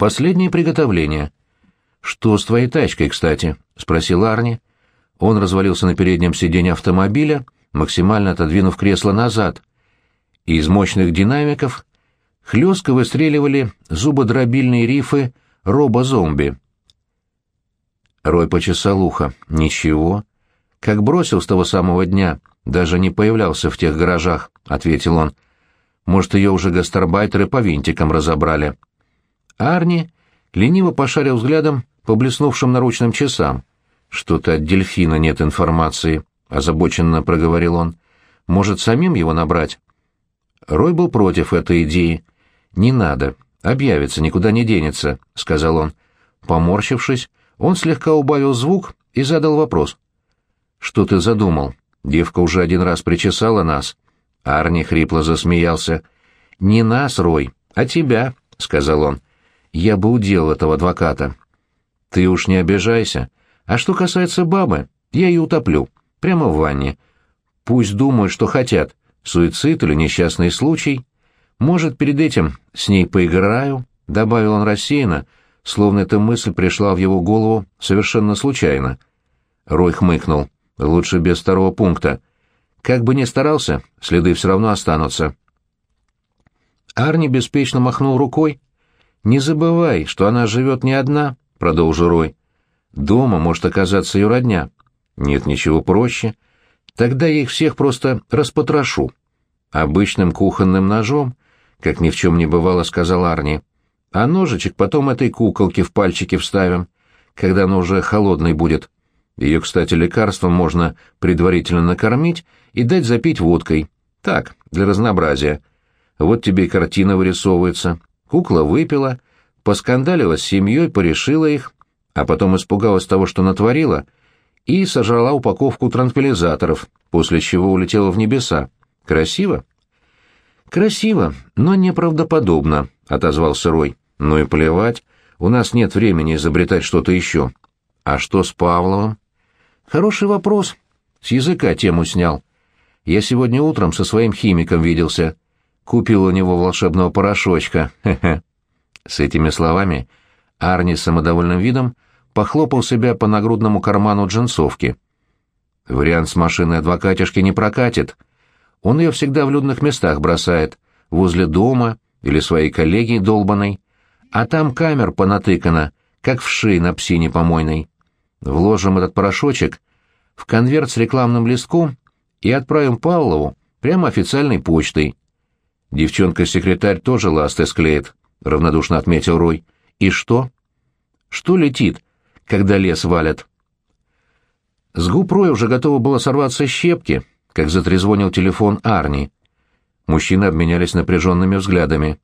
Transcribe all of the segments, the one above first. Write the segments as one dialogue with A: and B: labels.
A: Последние приготовления. «Что с твоей тачкой, кстати?» — спросил Арни. Он развалился на переднем сиденье автомобиля, максимально отодвинув кресло назад. Из мощных динамиков хлестко выстреливали зубодробильные рифы робо-зомби. Рой почесал ухо. «Ничего. Как бросил с того самого дня, даже не появлялся в тех гаражах», — ответил он. «Может, ее уже гастарбайтеры по винтикам разобрали». Арни лениво пошарил взглядом по блеснувшим наручным часам. «Что-то от дельфина нет информации», — озабоченно проговорил он. «Может, самим его набрать?» Рой был против этой идеи. «Не надо. Объявится, никуда не денется», — сказал он. Поморщившись, он слегка убавил звук и задал вопрос. «Что ты задумал? Девка уже один раз причесала нас». Арни хрипло засмеялся. «Не нас, Рой, а тебя», — сказал он. «Я бы удел этого адвоката». «Ты уж не обижайся. А что касается бабы, я ее утоплю. Прямо в ванне. Пусть думают, что хотят. Суицид или несчастный случай. Может, перед этим с ней поиграю?» — добавил он рассеянно, — словно эта мысль пришла в его голову совершенно случайно. Рой хмыкнул. «Лучше без второго пункта. Как бы ни старался, следы все равно останутся». Арни беспечно махнул рукой. «Не забывай, что она живет не одна», — продолжил Рой. «Дома может оказаться ее родня. Нет ничего проще. Тогда я их всех просто распотрошу. Обычным кухонным ножом, как ни в чем не бывало, сказал Арни. А ножичек потом этой куколке в пальчики вставим, когда она уже холодной будет. Ее, кстати, лекарством можно предварительно накормить и дать запить водкой. Так, для разнообразия. Вот тебе и картина вырисовывается. Кукла выпила, поскандалила с семьей, порешила их, а потом испугалась того, что натворила, и сожрала упаковку транквилизаторов, после чего улетела в небеса. Красиво? Красиво, но неправдоподобно, — отозвался Рой. Ну и плевать, у нас нет времени изобретать что-то еще. А что с Павловым? Хороший вопрос. С языка тему снял. Я сегодня утром со своим химиком виделся. Купил у него волшебного порошочка. Хе-хе. С этими словами Арни с самодовольным видом похлопал себя по нагрудному карману джинсовки. Вариант с машиной адвокатишки не прокатит. Он ее всегда в людных местах бросает, возле дома или своей коллеги долбаной а там камер понатыкано, как вши на псине помойной. Вложим этот порошочек в конверт с рекламным листком и отправим Павлову прямо официальной почтой. Девчонка-секретарь тоже ласты склеит, — равнодушно отметил Рой. И что? Что летит, когда лес валят? С губ Роя уже готово было сорваться щепки, как затрезвонил телефон Арни. Мужчины обменялись напряженными взглядами.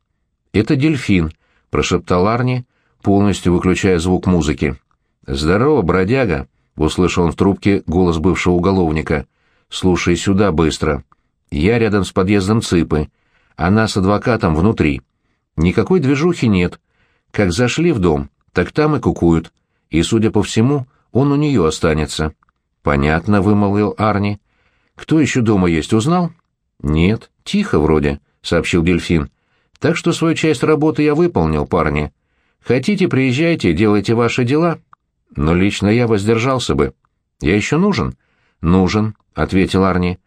A: «Это дельфин», — прошептал Арни, полностью выключая звук музыки. «Здорово, бродяга!» — услышал он в трубке голос бывшего уголовника. «Слушай сюда быстро. Я рядом с подъездом ЦИПы. Она с адвокатом внутри. Никакой движухи нет. Как зашли в дом, так там и кукуют. И, судя по всему, он у нее останется». «Понятно», — вымолвил Арни. «Кто еще дома есть, узнал?» «Нет, тихо вроде», — сообщил дельфин. Так что свою часть работы я выполнил, парни. Хотите, приезжайте, делайте ваши дела. Но лично я воздержался бы. Я еще нужен? Нужен, ответил Арни.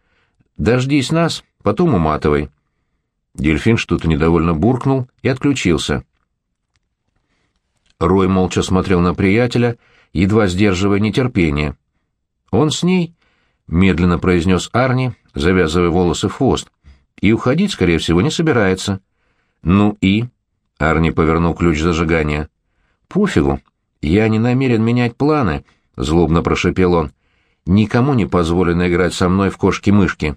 A: Дождись нас, потом уматывай. Дельфин что-то недовольно буркнул и отключился. Рой молча смотрел на приятеля, едва сдерживая нетерпение. «Он с ней?» — медленно произнес Арни, завязывая волосы в хвост. «И уходить, скорее всего, не собирается». «Ну и?» — Арни повернул ключ зажигания. «Пофигу. Я не намерен менять планы», — злобно прошепел он. «Никому не позволено играть со мной в кошки-мышки».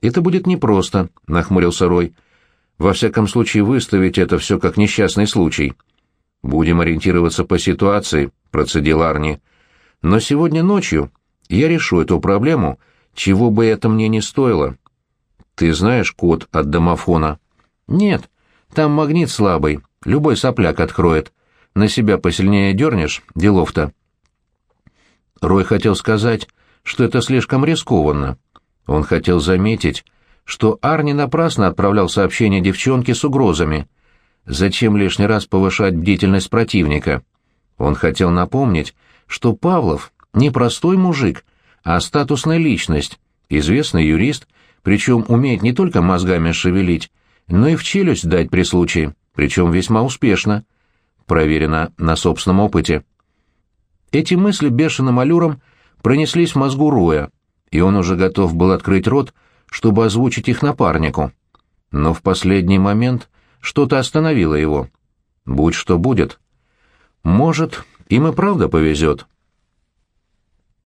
A: «Это будет непросто», — нахмурился Рой. «Во всяком случае, выставить это все как несчастный случай». «Будем ориентироваться по ситуации», — процедил Арни. «Но сегодня ночью я решу эту проблему, чего бы это мне не стоило». «Ты знаешь код от домофона?» «Нет, там магнит слабый, любой сопляк откроет. На себя посильнее дернешь, делов-то. Рой хотел сказать, что это слишком рискованно. Он хотел заметить, что Арни напрасно отправлял сообщение девчонке с угрозами. Зачем лишний раз повышать бдительность противника? Он хотел напомнить, что Павлов не простой мужик, а статусная личность, известный юрист, причем умеет не только мозгами шевелить, но и в челюсть дать при случае, причем весьма успешно. Проверено на собственном опыте. Эти мысли бешеным аллюром пронеслись в мозгу Руя, и он уже готов был открыть рот, чтобы озвучить их напарнику. Но в последний момент что-то остановило его. Будь что будет. Может, им и правда повезет.